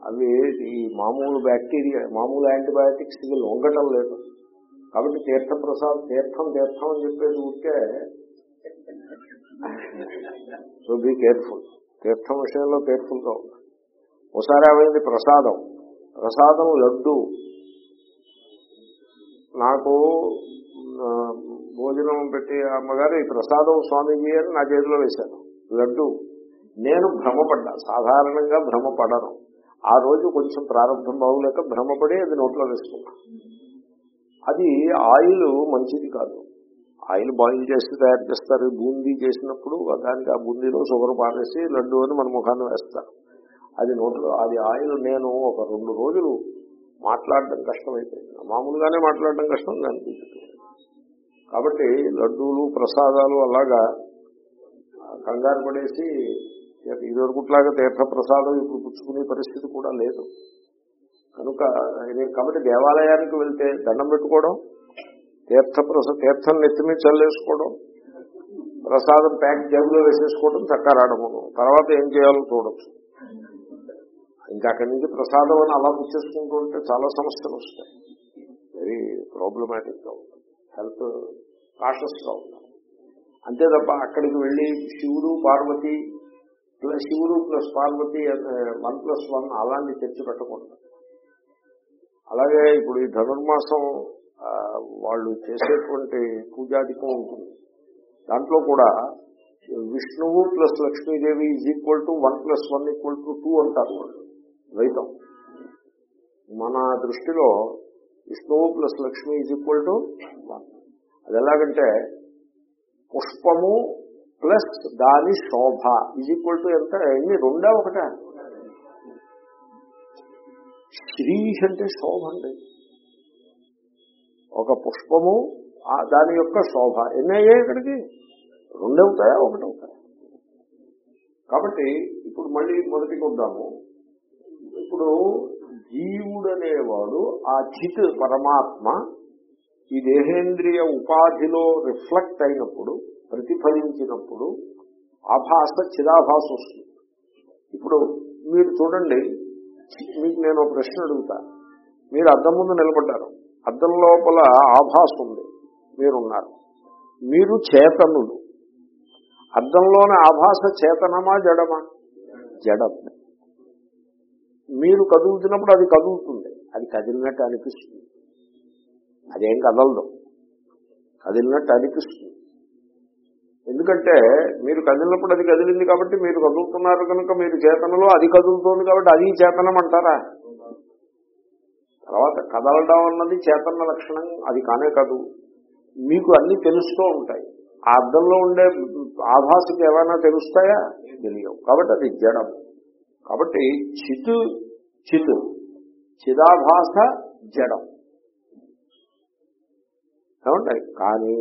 అవి ఈ మామూలు బ్యాక్టీరియా మామూలు యాంటీబయాటిక్స్ ఇవి లొంగటం లేదు. కాబట్టి తీర్థ ప్రసాద్ తీర్థం తీర్థం అని చెప్పేసి ఉంటే సో బీ కేర్ఫుల్ తీర్థం విషయంలో కేర్ఫుల్గా ఉంది ఒకసారి ఏమైంది? ప్రసాదం. ప్రసాదం లడ్డు. నాకు భోజనం పెట్టి అమ్మగారు ఈ ప్రసాదం స్వామీజీ అని నా చేతిలో వేశాను లడ్డు. నేను భ్రమపడ్డా. సాధారణంగా భ్రమపడను. ఆ రోజు కొంచెం ప్రారంభం బాగులేక భ్రమపడి అది నోట్లో వేసుకున్నా. అది ఆయిల్ మంచిది కాదు. ఆయిల్ బాయిల్ చేసి తయారు చేస్తారు. బూందీ చేసినప్పుడు దానికి ఆ బూందీలో షుగర్ పారేసి లడ్డు అని మన ముఖాన్ని వేస్తారు. అది నోట్లో అది ఆయిల్ నేను ఒక రెండు రోజులు మాట్లాడడం కష్టమైపోయింది. మామూలుగానే మాట్లాడడం కష్టం అనిపించింది. కాబట్టి లడ్డూలు ప్రసాదాలు అలాగా కంగారు పడేసి ఇదివరకుట్లాగా తీర్థ ప్రసాదం ఇప్పుడు పుచ్చుకునే పరిస్థితి కూడా లేదు. కనుక కాబట్టి దేవాలయానికి వెళ్తే దండం పెట్టుకోవడం తీర్థ ప్రస తీర్థం నెత్తిమీ చల్లేసుకోవడం ప్రసాదం ప్యాక్ జబ్బులో వేసేసుకోవడం చక్కరాడము తర్వాత ఏం చేయాలో చూడొచ్చు. ఇంకా అక్కడి నుంచి ప్రసాదం అని అలా పుచ్చేసుకుంటూ ఉంటే చాలా సమస్యలు వస్తాయి. వెరీ ప్రాబ్లమాటిక్గా ఉంటుంది హెల్త్ కాషస్గా ఉంటాం అంతే తప్ప అక్కడికి వెళ్ళి శివుడు పార్వతి ప్లస్ శివుడు plus Parvati one plus one అలాంటి చర్చ పెట్టకూడదు. అలాగే ఇప్పుడు ఈ ధనుర్మాసం వాళ్ళు చేసేటువంటి పూజాధికం ఉంటుంది. దాంట్లో కూడా విష్ణువు plus Lakshmidevi is equal to one plus one equal to two అంటారు వాళ్ళు. ద్వైతం. మన దృష్టిలో విష్ణువు plus Lakshmi is equal to అది ఎలాగంటే పుష్పము ప్లస్ దాని శోభ ఈజ్ ఈక్వల్ టు ఎంత? ఎన్ని? రెండా ఒకటే? శ్రీ అంటే శోభ అండి. ఒక పుష్పము ఆ దాని యొక్క శోభ. ఎన్ని అయ్యాయి ఇక్కడికి? రెండవుతాయా? ఒకటవుతాయా? ఒకటి కాబట్టి ఇప్పుడు మళ్ళీ మొదటికి వద్దాము. ఇప్పుడు జీవుడనేవాడు ఆ చిత్ పరమాత్మ ఈ దేహేంద్రియ ఉపాధిలో రిఫ్లెక్ట్ అయినప్పుడు ప్రతిఫలించినప్పుడు ఆభాస చిరాభాస వస్తుంది. ఇప్పుడు మీరు చూడండి మీకు నేను ప్రశ్న అడుగుతా. మీరు అద్దం ముందు నిలబడ్డారు. అద్దం లోపల ఆభాస ఉంది. మీరున్నారు. మీరు చేతనులు. అద్దంలోని ఆభాస చేతనమా జడమా? జడం మీరు కదులుతున్నప్పుడు అది కదులుతుంది. అది కదిలినట్టు అనిపిస్తుంది. అదేం కదలదు. కదిలినట్టు అనిపిస్తుంది. ఎందుకంటే మీరు కదిలినప్పుడు అది కదిలింది కాబట్టి మీరు కదులుతున్నారు కనుక మీరు చేతనలో అది కదులుతోంది కాబట్టి అది చేతనం అంటారా? తర్వాత కదలడం అన్నది చేతన లక్షణం అది కానే కాదు. మీకు అన్ని తెలుస్తూ ఉంటాయి. ఆ అర్థంలో ఉండే ఆభాసకి ఏమైనా తెలుస్తాయా? తెలియవు. కాబట్టి అది జడము. కాబట్టి చితు చితు. చిదాభాస జడం. ఏమంటాయి కానీ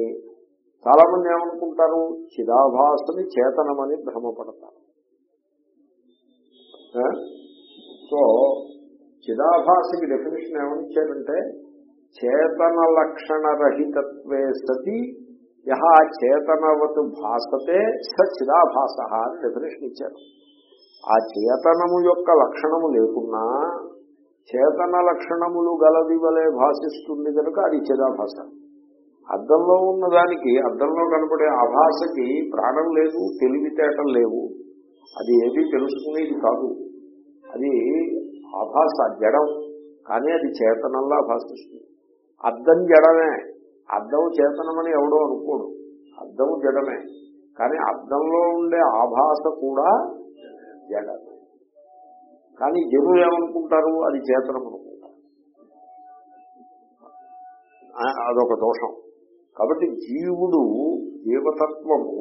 చాలా మంది ఏమనుకుంటారు? చిదాభాసని చేతనమని భ్రమపడతారు. సో చిదాభాసకి డెఫినేషన్ ఏమనిచ్చారంటే చేతన లక్షణ రహితత్వే సతి యహ చేతనవతు భాసతే స చిదాభాస అని డెఫినేషన్ ఇచ్చారు. ఆ చేతనము యొక్క లక్షణము లేకున్నా చేతన లక్షణములు గలది వలె భాషిస్తుంది కనుక అది చిదాభాస అద్దంలో ఉన్న దానికి అద్దంలో కనపడే ఆభాషకి ప్రాణం లేదు తెలివితేటం లేవు. అది ఏది తెలుసుకునేది కాదు. అది ఆభాష జడం కానీ అది చేతనంలా భాషిస్తుంది. అద్దం జడమే. అద్దం చేతనమని ఎవడో అనుకోడు. అద్దం జడమే. కానీ అద్దంలో ఉండే ఆభాష కూడా జడమే కానీ జనులు ఏమనుకుంటారు? అది చేతనం అనుకుంటారు అదొక దోషం. కాబట్టి జీవుడు జీవతత్వము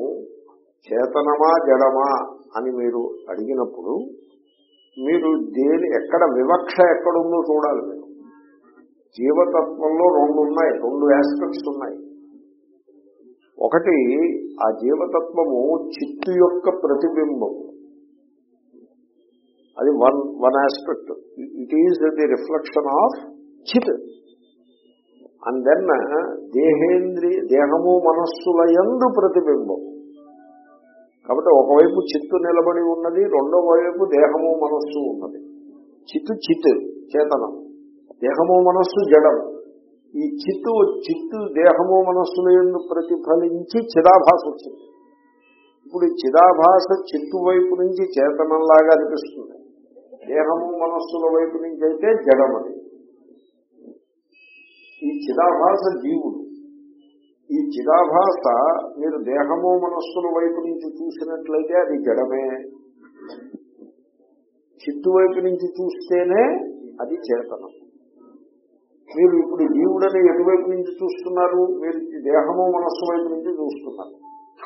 చేతనమా జడమా అని మీరు అడిగినప్పుడు మీరు దేని ఎక్కడ వివక్ష ఎక్కడుందో చూడాలి మీరు. జీవతత్వంలో రెండు ఉన్నాయి రెండు ఆస్పెక్ట్స్ ఉన్నాయి. ఒకటి ఆ జీవతత్వము చిత్తు యొక్క ప్రతిబింబము. అది one one aspect. It is the reflection of chit and then దేహేంద్రి దేహము మనస్సుల ఎందు ప్రతిబింబం. కాబట్టి ఒకవైపు చిత్తు నిలబడి ఉన్నది రెండో వైపు దేహము మనస్సు ఉన్నది. చిత్తు చిత్ చేతనం. దేహము మనస్సు జడం. ఈ చిత్తు చిత్తు దేహము మనస్సుల ఎందు ప్రతిఫలించి చిదాభాస వచ్చింది. ఇప్పుడు ఈ చిదాభాస చిత్తు వైపు నుంచి చేతనంలాగా అనిపిస్తుంది. దేహము మనస్సుల వైపు నుంచి అయితే జడమది. ఈ చిరాభాస జీవుడు ఈ చిరాభాస మీరు దేహము మనస్సుల వైపు నుంచి చూసినట్లయితే అది జడమే. చిత్తు వైపు నుంచి చూస్తేనే అది చేతనం. మీరు ఇప్పుడు జీవుడని ఎటువైపు నుంచి చూస్తున్నారు? మీరు ఈ దేహము మనస్సు వైపు నుంచి చూస్తున్నారు.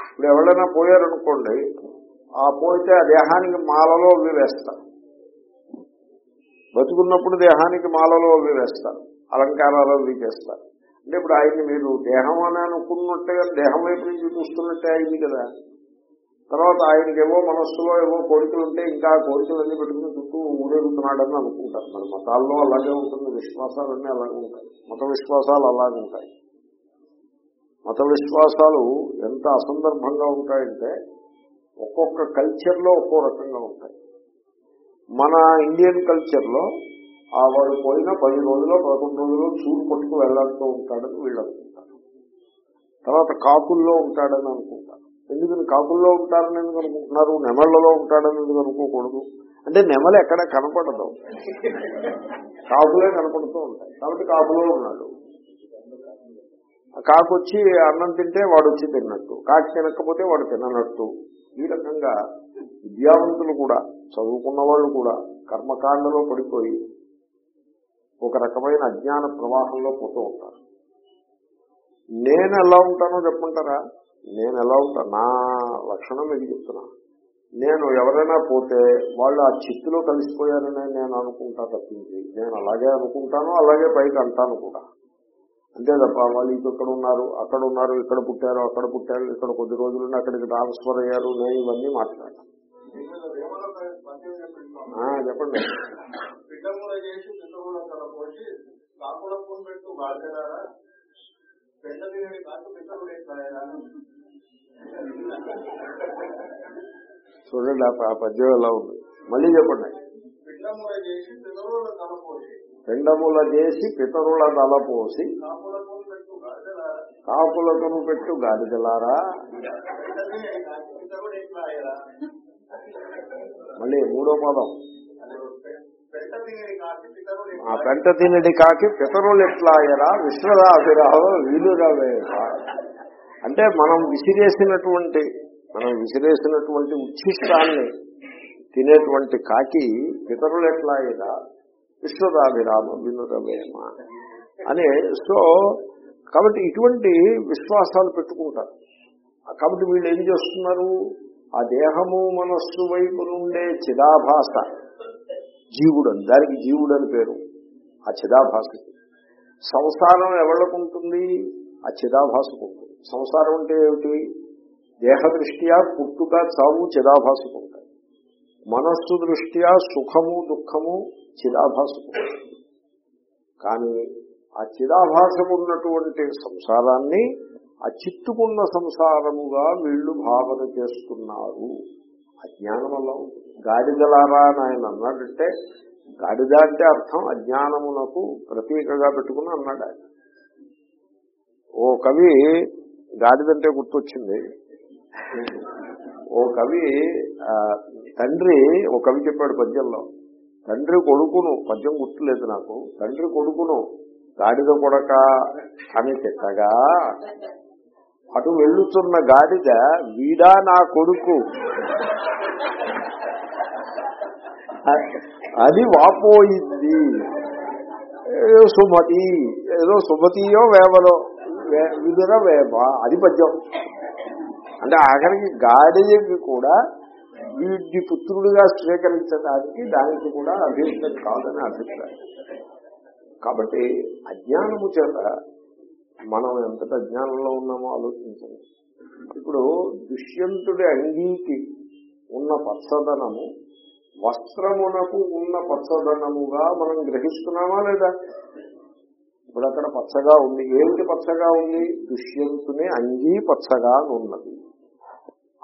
ఇప్పుడు ఎవరైనా పోయారనుకోండి ఆ పోతే ఆ దేహానికి మాలలో అవి వేస్తారు. బతుకున్నప్పుడు దేహానికి మాలలు అవి వేస్తారు అలంకారాలు అవి చేస్తారు. అంటే ఇప్పుడు ఆయన్ని మీరు దేహం అని అనుకున్నట్టుగా దేహం వైపు నుంచి చూస్తున్నట్టే అయింది కదా. తర్వాత ఆయనకి ఏవో మనస్సులో ఏవో కోరికలు ఉంటే ఇంకా కోరికలన్నీ పెట్టుకుని చుట్టూ ఊరేగుతున్నాడని అనుకుంటారు. మరి మతాల్లో అలాగే ఉంటుంది విశ్వాసాలన్నీ అలాగే ఉంటాయి. మత విశ్వాసాలు అలాగే ఉంటాయి. మత విశ్వాసాలు ఎంత అసందర్భంగా ఉంటాయంటే ఒక్కొక్క కల్చర్లో ఒక్కో రకంగా ఉంటాయి. మన ఇండియన్ కల్చర్లో ఆ వాడు పోయిన పది రోజులు పదకొండు రోజులు చూడు పట్టుకు వెళ్ళాడుతూ ఉంటాడని వీళ్ళు అనుకుంటారు. తర్వాత కాకుల్లో ఉంటాడని అనుకుంటారు. ఎందుకని కాకుల్లో ఉంటారని ఎందుకు అనుకుంటున్నారు? నెమళ్ళలో ఉంటాడని ఎందుకు అనుకోకూడదు? అంటే నెమలు ఎక్కడ కనపడదు. కాకులే కనపడుతూ ఉంటాయి. కాబట్టి కాకులో ఉన్నాడు. ఆ కాకు వచ్చి అన్నం తింటే వాడు వచ్చి తిన్నట్టు. కాకి తినకపోతే వాడు తిననట్టు. ఈ రకంగా విద్యావంతులు కూడా చదువుకున్న వాళ్ళు కూడా కర్మకాండలో పడిపోయి ఒక రకమైన అజ్ఞాన ప్రవాహంలో పోతూ ఉంటారు. నేను ఎలా ఉంటానో చెప్పమంటారా? నేను ఎలా ఉంటాను నా లక్షణం మీకు చెప్తున్నా? నేను ఎవరైనా పోతే వాళ్ళు ఆ చిత్తులో కలిసిపోయారనే నేను అనుకుంటా తప్పించి నేను అలాగే అనుకుంటాను అలాగే పైకి అంటాను కూడా. అంతే తప్ప వాళ్ళు ఇక్కడ ఉన్నారు అక్కడ ఉన్నారు ఇక్కడ పుట్టారు అక్కడ పుట్టారు ఇక్కడ కొద్ది రోజులు అక్కడికి ట్రాన్స్ఫర్ అయ్యారు నేను ఇవన్నీ మాట్లాడాను. చెప్పండి. పిల్లముల చేసి పిల్లముల తల పోసి కాకుల పూలు పెట్టు బాధ్యతారా పెద్ద కాకు చూడండి ఆ పద్యం ఎలా ఉంది. మళ్ళీ చెప్పండి. పిల్లముల చేసి పిల్లముల తల పోసి. రెండముల చేసి పితరుల తలపోసి కాపులతను పెట్టు గాడిదలారా? మళ్ళీ మూడో పదం. పెద్ద కాకి ఆ పెంట తినడి కాకి పితరులు ఎట్లాయరా విశ్వరాభిరావు వీలురవే. అంటే మనం విసిరేసినటువంటి మనం విసిరేసినటువంటి ఉచ్ఛిష్టాన్ని తినేటువంటి కాకి పితరులు ఎట్లాయరా విశ్వరాభిరామ వినురవేమ అని సో కాబట్టి ఇటువంటి విశ్వాసాలు పెట్టుకుంటారు. కాబట్టి వీళ్ళు ఏం చేస్తున్నారు? ఆ దేహము మనస్సు వైపు నుండే చిదాభాస. జీవుడు అని దానికి జీవుడు అని పేరు. ఆ చిదాభాసకి సంసారం ఎవరికి ఉంటుంది ఆ చిదాభాసకు ఉంటుంది సంసారం అంటే ఏమిటి? దేహ దృష్ట్యా పుట్టుక చావు చిదాభాసకు ఉంటాయి మనస్సు దృష్ట్యా సుఖము దుఃఖము చిదాభాసకు కానీ ఆ చిదాభాసకు ఉన్నటువంటి సంసారాన్ని ఆ చిత్తుకున్న సంసారముగా వీళ్ళు భావన చేస్తున్నారు. అజ్ఞానం వల్ల ఉంటుంది. గాడిదలారా అని ఆయన అన్నాడంటే గాడిద అంటే అర్థం అజ్ఞానమునకు ప్రతీకగా పెట్టుకుని అన్నాడు ఆయన. ఓ కవి గాడిదంటే గుర్తొచ్చింది. ఓ కవి తండ్రి ఓ కవి చెప్పాడు పద్యంలో తండ్రి కొడుకును పద్యం గుర్తులేదు నాకు తండ్రి కొడుకును గాడిద కొడక అని తిట్టగా అటు వెళ్ళుతున్న గాడిద వీడా నా కొడుకు. అది వాపోయింది. ఏదో సుమతి ఏదో సుమతియో వేవలో విదుర వేవ అది పద్యం అంటే ఆఖరికి గాడిదకి కూడా వీడి పుత్రుడిగా స్వీకరించడానికి దానికి కూడా అభిప్రాయం కాదని అభిప్రాయం. కాబట్టి అజ్ఞానము చేత మనం ఎంతటి అజ్ఞానంలో ఉన్నామో ఆలోచించండి. ఇప్పుడు దుష్యంతుడి అంగీకి ఉన్న పచ్చదనము వస్త్రమునకు ఉన్న పచ్చదనముగా మనం గ్రహిస్తున్నామా లేదా? ఇప్పుడు అక్కడ పచ్చగా ఉంది. ఏమిటి పచ్చగా ఉంది? దుష్యంతుని అంగీ పచ్చగా ఉన్నది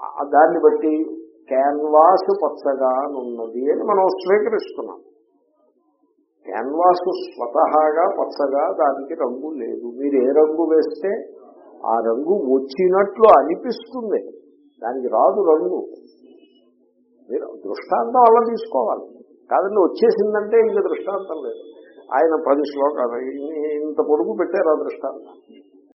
ఆ- దాన్ని బట్టి క్యాన్వాస్ పచ్చగా ఉన్నది అని మనం స్వీకరిస్తున్నాం. క్యాన్వాస్ స్వతహాగా పచ్చగా దానికి రంగు లేదు. మీరు ఏ రంగు వేస్తే ఆ రంగు వచ్చినట్లు అనిపిస్తుంది. దానికి రాదు రంగు. మీరు దృష్టాంతం అలా తీసుకోవాలి. కాదండి వచ్చేసిందంటే ఇంక దృష్టాంతం లేదు. ఆయన పది శ్లోకాలు ఇంత పొడుగు పెట్టారు ఆ దృష్టాంతం.